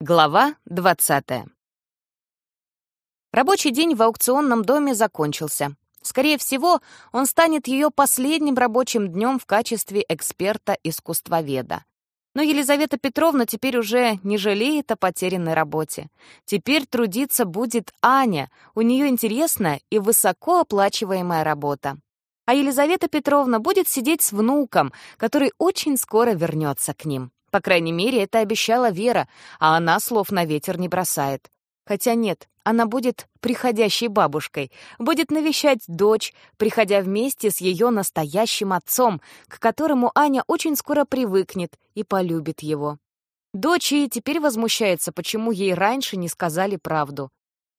Глава 20. Рабочий день в аукционном доме закончился. Скорее всего, он станет ее последним рабочим днем в качестве эксперта-искусствоведа. Но Елизавета Петровна теперь уже не жалеет о потерянной работе. Теперь трудиться будет Аня, у нее интересная и высокооплачиваемая работа. А Елизавета Петровна будет сидеть с внуком, который очень скоро вернется к ним. По крайней мере, это обещала Вера, а она слов на ветер не бросает. Хотя нет, она будет приходящей бабушкой, будет навещать дочь, приходя вместе с ее настоящим отцом, к которому Аня очень скоро привыкнет и полюбит его. Дочь и теперь возмущается, почему ей раньше не сказали правду.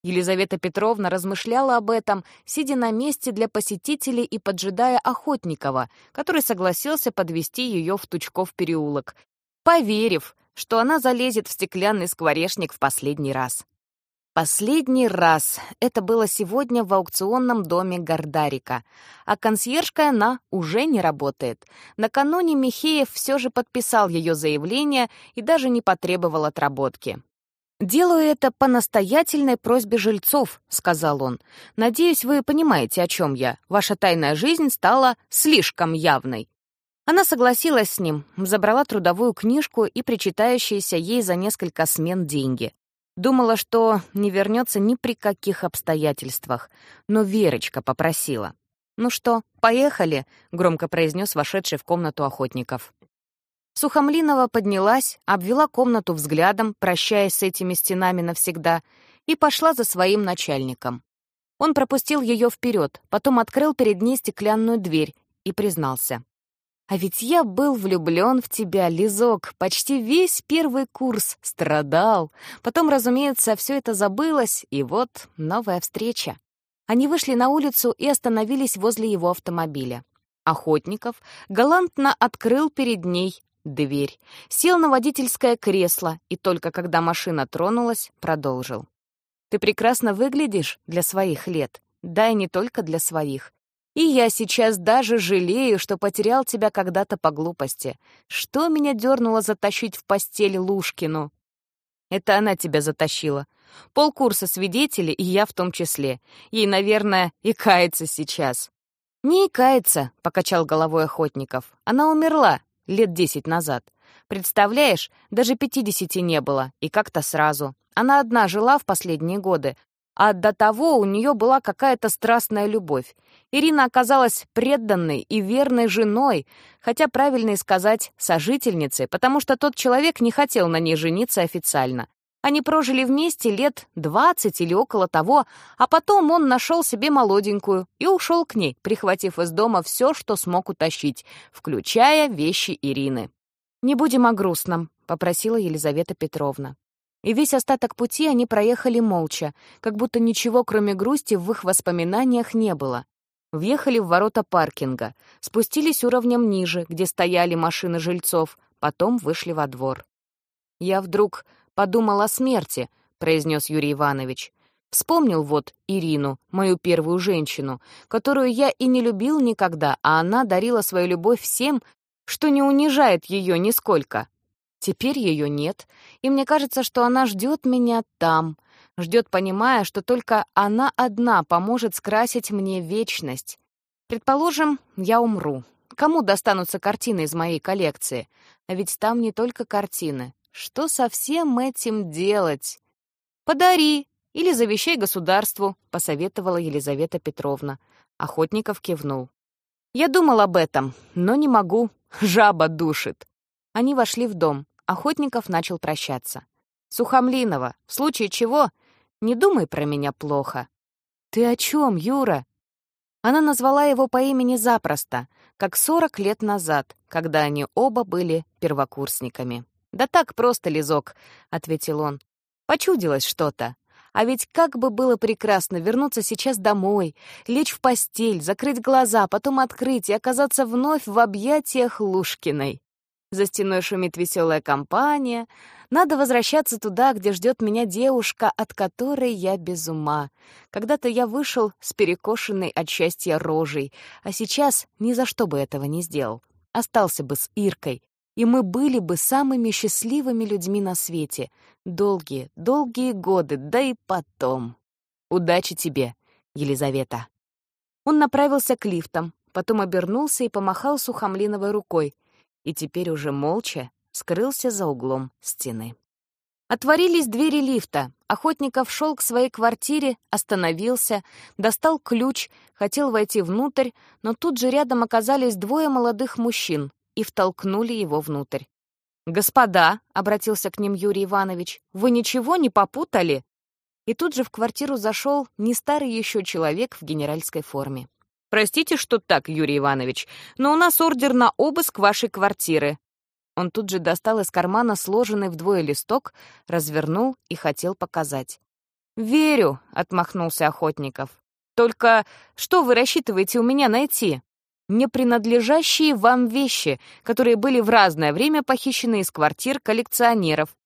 Елизавета Петровна размышляла об этом, сидя на месте для посетителей и поджидая Охотникова, который согласился подвести ее в Тучков переулок, поверив, что она залезет в стеклянный скворечник в последний раз. Последний раз. Это было сегодня в аукционном доме Гордарика. А консьержка она уже не работает. Накануне Михеев все же подписал ее заявление и даже не потребовал отработки. «Делаю это по настоятельной просьбе жильцов», — сказал он. «Надеюсь, вы понимаете, о чем я. Ваша тайная жизнь стала слишком явной. Она согласилась с ним, забрала трудовую книжку и причитающиеся ей за несколько смен деньги. Думала, что не вернется ни при каких обстоятельствах, но Верочка попросила. «Ну что, поехали?» — громко произнес вошедший в комнату охотников. Сухомлинова поднялась, обвела комнату взглядом, прощаясь с этими стенами навсегда, и пошла за своим начальником. Он пропустил ее вперед, потом открыл перед ней стеклянную дверь и признался. А ведь я был влюблен в тебя, Лизок, почти весь первый курс, страдал. Потом, разумеется, все это забылось, и вот новая встреча. Они вышли на улицу и остановились возле его автомобиля. Охотников галантно открыл перед ней дверь, сел на водительское кресло и только когда машина тронулась, продолжил. «Ты прекрасно выглядишь для своих лет, да и не только для своих. И я сейчас даже жалею, что потерял тебя когда-то по глупости. Что меня дернуло затащить в постель Лушкину? Это она тебя затащила. Полкурса свидетелей, и я в том числе. Ей, наверное, и кается сейчас. «Не и кается», — покачал головой Охотников. «Она умерла лет десять назад. Представляешь, даже пятидесяти не было, и как-то сразу. Она одна жила в последние годы, а до того у нее была какая-то страстная любовь. Ирина оказалась преданной и верной женой, хотя правильно сказать сожительницей, потому что тот человек не хотел на ней жениться официально. Они прожили вместе лет двадцать или около того, а потом он нашел себе молоденькую и ушел к ней, прихватив из дома все, что смог утащить, включая вещи Ирины. «Не будем о грустном», — попросила Елизавета Петровна. И весь остаток пути они проехали молча, как будто ничего, кроме грусти, в их воспоминаниях не было. Въехали в ворота паркинга, спустились уровнем ниже, где стояли машины жильцов, потом вышли во двор. «Я вдруг подумал о смерти», — произнес Юрий Иванович. Вспомнил вот Ирину, мою первую женщину, которую я и не любил никогда, а она дарила свою любовь всем, что не унижает ее нисколько. Теперь ее нет, и мне кажется, что она ждет меня там, ждет, понимая, что только она одна поможет скрасить мне вечность. Предположим, я умру. Кому достанутся картины из моей коллекции? А ведь там не только картины. Что со всем этим делать? Подари или завещай государству, посоветовала Елизавета Петровна. Охотников кивнул. Я думал об этом, но не могу. Жаба душит. Они вошли в дом. Охотников начал прощаться. «Сухомлинова, в случае чего, не думай про меня плохо». «Ты о чем, Юра?» Она назвала его по имени запросто, как сорок лет назад, когда они оба были первокурсниками. «Да так просто, Лизок», — ответил он. «Почудилось что-то. А ведь как бы было прекрасно вернуться сейчас домой, лечь в постель, закрыть глаза, потом открыть и оказаться вновь в объятиях Лушкиной. За стеной шумит веселая компания. Надо возвращаться туда, где ждет меня девушка, от которой я без ума. Когда-то я вышел с перекошенной от счастья рожей, а сейчас ни за что бы этого не сделал. Остался бы с Иркой. и мы были бы самыми счастливыми людьми на свете. Долгие, долгие годы, да и потом. Удачи тебе, Елизавета. Он направился к лифтам, потом обернулся и помахал сухомлиновой рукой, и теперь уже молча скрылся за углом стены. Отворились двери лифта. Охотников шел к своей квартире, остановился, достал ключ, хотел войти внутрь, но тут же рядом оказались двое молодых мужчин и втолкнули его внутрь. «Господа», — обратился к ним Юрий Иванович, — «вы ничего не попутали?» И тут же в квартиру зашел не старый еще человек в генеральской форме. «Простите, что так, Юрий Иванович, но у нас ордер на обыск вашей квартиры. Он тут же достал из кармана сложенный вдвое листок, развернул и хотел показать. «Верю», — отмахнулся Охотников. «Только что вы рассчитываете у меня найти? Не принадлежащие вам вещи, которые были в разное время похищены из квартир коллекционеров.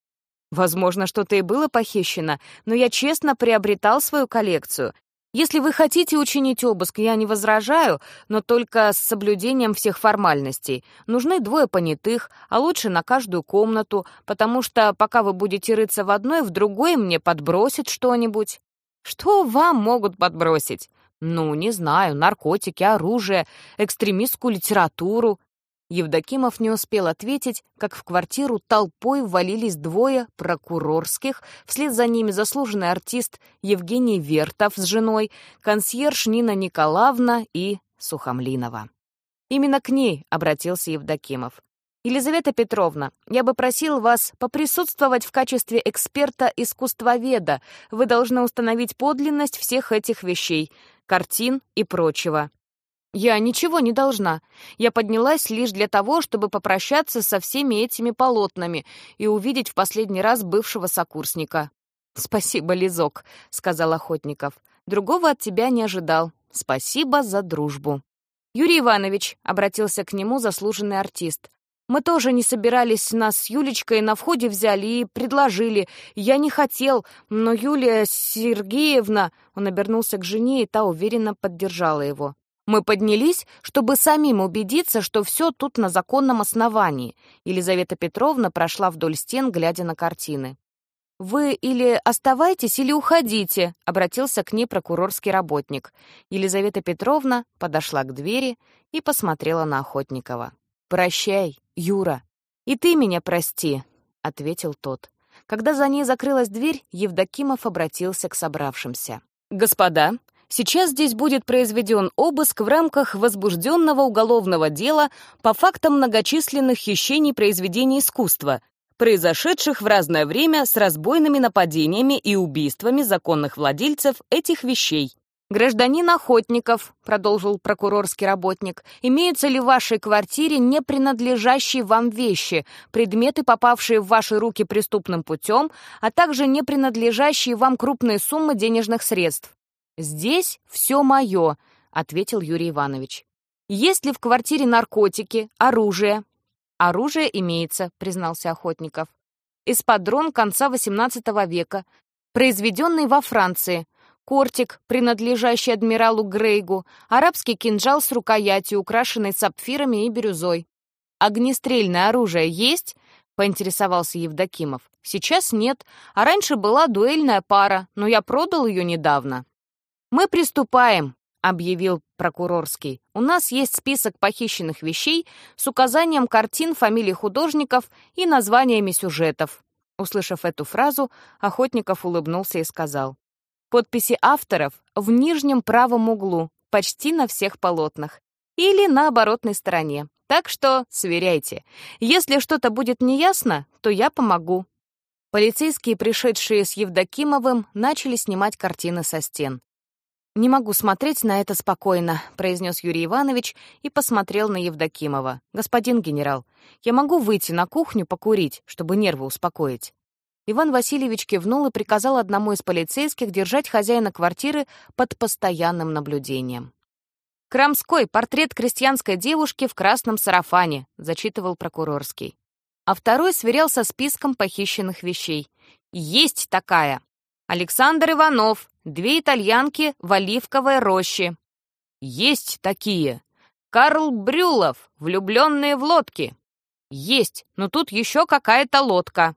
Возможно, что-то и было похищено, но я честно приобретал свою коллекцию, если вы хотите учинить обыск, я не возражаю, но только с соблюдением всех формальностей. Нужны двое понятых, а лучше на каждую комнату, потому что пока вы будете рыться в одной, в другой мне подбросит что-нибудь. Что вам могут подбросить? Ну, не знаю, наркотики, оружие, экстремистскую литературу. Евдокимов не успел ответить, как в квартиру толпой ввалились двое прокурорских, вслед за ними заслуженный артист Евгений Вертов с женой, консьерж Нина Николаевна и Сухомлинова. Именно к ней обратился Евдокимов. «Елизавета Петровна, я бы просил вас поприсутствовать в качестве эксперта-искусствоведа. Вы должны установить подлинность всех этих вещей, картин и прочего. Я ничего не должна. Я поднялась лишь для того, чтобы попрощаться со всеми этими полотнами и увидеть в последний раз бывшего сокурсника. «Спасибо, Лизок», — сказал Охотников. «Другого от тебя не ожидал. Спасибо за дружбу». «Юрий Иванович», — обратился к нему заслуженный артист, «мы тоже не собирались, нас с Юлечкой на входе взяли и предложили. Я не хотел, но Юлия Сергеевна...» Он обернулся к жене, и та уверенно поддержала его. Мы поднялись, чтобы самим убедиться, что все тут на законном основании. Елизавета Петровна прошла вдоль стен, глядя на картины. «Вы или оставайтесь, или уходите», — обратился к ней прокурорский работник. Елизавета Петровна подошла к двери и посмотрела на Охотникова. «Прощай, Юра. И ты меня прости», — ответил тот. Когда за ней закрылась дверь, Евдокимов обратился к собравшимся. «Господа, Сейчас здесь будет произведен обыск в рамках возбужденного уголовного дела по фактам многочисленных хищений произведений искусства, произошедших в разное время с разбойными нападениями и убийствами законных владельцев этих вещей. «Гражданин Охотников», — продолжил прокурорский работник, «имеются ли в вашей квартире не принадлежащие вам вещи, предметы, попавшие в ваши руки преступным путем, а также не принадлежащие вам крупные суммы денежных средств?» «Здесь все мое», — ответил Юрий Иванович. «Есть ли в квартире наркотики, оружие?» «Оружие имеется», — признался Охотников. «Эспадрон конца XVIII века, произведенный во Франции, кортик, принадлежащий адмиралу Грейгу, арабский кинжал с рукоятью, украшенной сапфирами и бирюзой. Огнестрельное оружие есть?» — поинтересовался Евдокимов. «Сейчас нет, а раньше была дуэльная пара, но я продал ее недавно». «Мы приступаем», — объявил прокурорский. «У нас есть список похищенных вещей с указанием картин, фамилий художников и названиями сюжетов». Услышав эту фразу, Охотников улыбнулся и сказал. «Подписи авторов в нижнем правом углу, почти на всех полотнах. Или на оборотной стороне. Так что сверяйте. Если что-то будет неясно, то я помогу». Полицейские, пришедшие с Евдокимовым, начали снимать картины со стен. «Не могу смотреть на это спокойно», — произнес Юрий Иванович и посмотрел на Евдокимова. «Господин генерал, я могу выйти на кухню покурить, чтобы нервы успокоить?» Иван Васильевич кивнул и приказал одному из полицейских держать хозяина квартиры под постоянным наблюдением. «Крамской, портрет крестьянской девушки в красном сарафане», — зачитывал прокурорский. А второй сверял со списком похищенных вещей. «Есть такая! Александр Иванов, две итальянки в оливковой роще. Есть такие. Карл Брюлов, влюбленные в лодки. Есть, но тут еще какая-то лодка.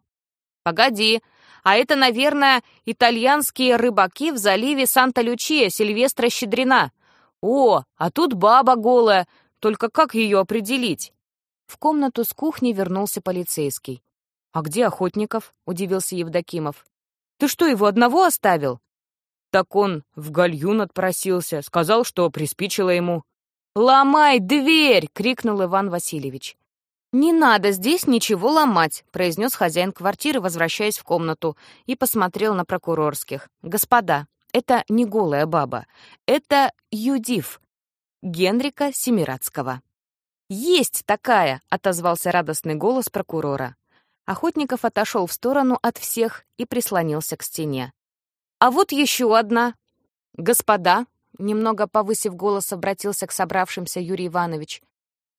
Погоди, а это, наверное, итальянские рыбаки в заливе Санта-Лючия Сильвестра Щедрина. О, а тут баба голая, только как ее определить? В комнату с кухни вернулся полицейский. «А где Охотников?» — удивился Евдокимов. «Ты что, его одного оставил?» «Так он в гальюн отпросился, сказал, что приспичило ему». «Ломай дверь!» — крикнул Иван Васильевич. «Не надо здесь ничего ломать», — произнес хозяин квартиры, возвращаясь в комнату, и посмотрел на прокурорских. «Господа, это не голая баба, это Юдив, Генрика Семирадского». «Есть такая!» — отозвался радостный голос прокурора. Охотников отошел в сторону от всех и прислонился к стене. «А вот еще одна!» «Господа!» — немного повысив голос, обратился к собравшимся Юрий Иванович.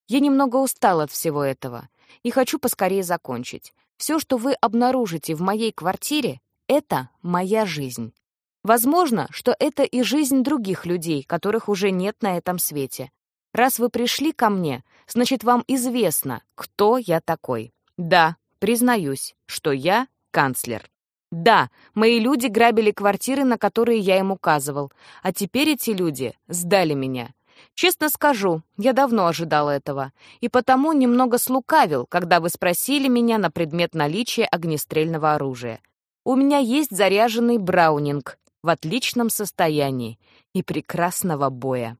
«Я немного устал от всего этого и хочу поскорее закончить. Все, что вы обнаружите в моей квартире, — это моя жизнь. Возможно, что это и жизнь других людей, которых уже нет на этом свете. Раз вы пришли ко мне, значит, вам известно, кто я такой. Да, признаюсь, что я канцлер. Да, мои люди грабили квартиры, на которые я им указывал, а теперь эти люди сдали меня. Честно скажу, я давно ожидал этого, и потому немного слукавил, когда вы спросили меня на предмет наличия огнестрельного оружия. У меня есть заряженный браунинг в отличном состоянии и прекрасного боя.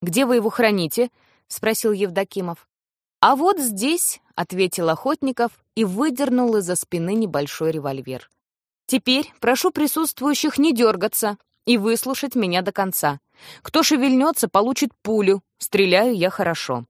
«Где вы его храните?» — спросил Евдокимов. «А вот здесь», — ответил Охотников и выдернул из-за спины небольшой револьвер. «Теперь прошу присутствующих не дергаться и выслушать меня до конца. Кто шевельнется, получит пулю. Стреляю я хорошо.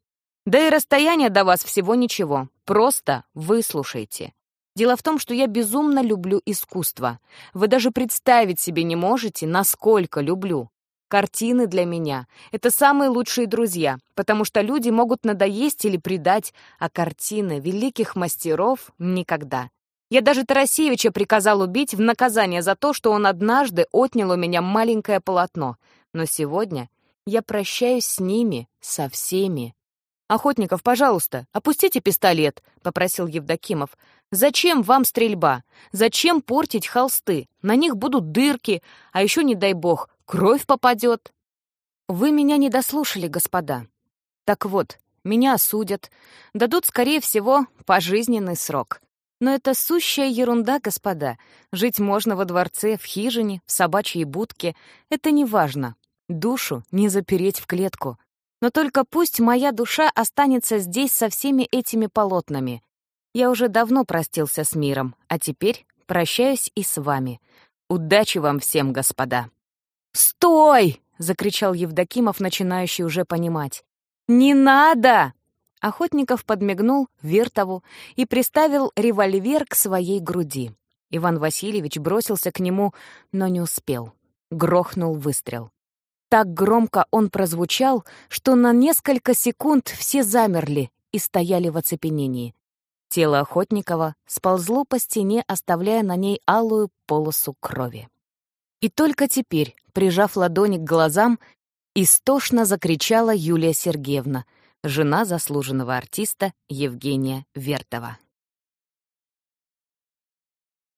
Да и расстояние до вас всего ничего. Просто выслушайте. Дело в том, что я безумно люблю искусство. Вы даже представить себе не можете, насколько люблю. Картины для меня — это самые лучшие друзья, потому что люди могут надоесть или предать, а картины великих мастеров — никогда. Я даже Тарасевича приказал убить в наказание за то, что он однажды отнял у меня маленькое полотно. Но сегодня я прощаюсь с ними, со всеми. «Охотников, пожалуйста, опустите пистолет», — попросил Евдокимов. «Зачем вам стрельба? Зачем портить холсты? На них будут дырки, а еще, не дай бог, Кровь попадет. Вы меня не дослушали, господа. Так вот, меня осудят, дадут, скорее всего, пожизненный срок. Но это сущая ерунда, господа. Жить можно во дворце, в хижине, в собачьей будке. Это не важно. Душу не запереть в клетку. Но только пусть моя душа останется здесь со всеми этими полотнами. Я уже давно простился с миром, а теперь прощаюсь и с вами. Удачи вам всем, господа. «Стой!» — закричал Евдокимов, начинающий уже понимать. «Не надо!» Охотников подмигнул Вертову и приставил револьвер к своей груди. Иван Васильевич бросился к нему, но не успел. Грохнул выстрел. Так громко он прозвучал, что на несколько секунд все замерли и стояли в оцепенении. Тело Охотникова сползло по стене, оставляя на ней алую полосу крови. И только теперь, прижав ладони к глазам, истошно закричала Юлия Сергеевна, жена заслуженного артиста Евгения Вертова.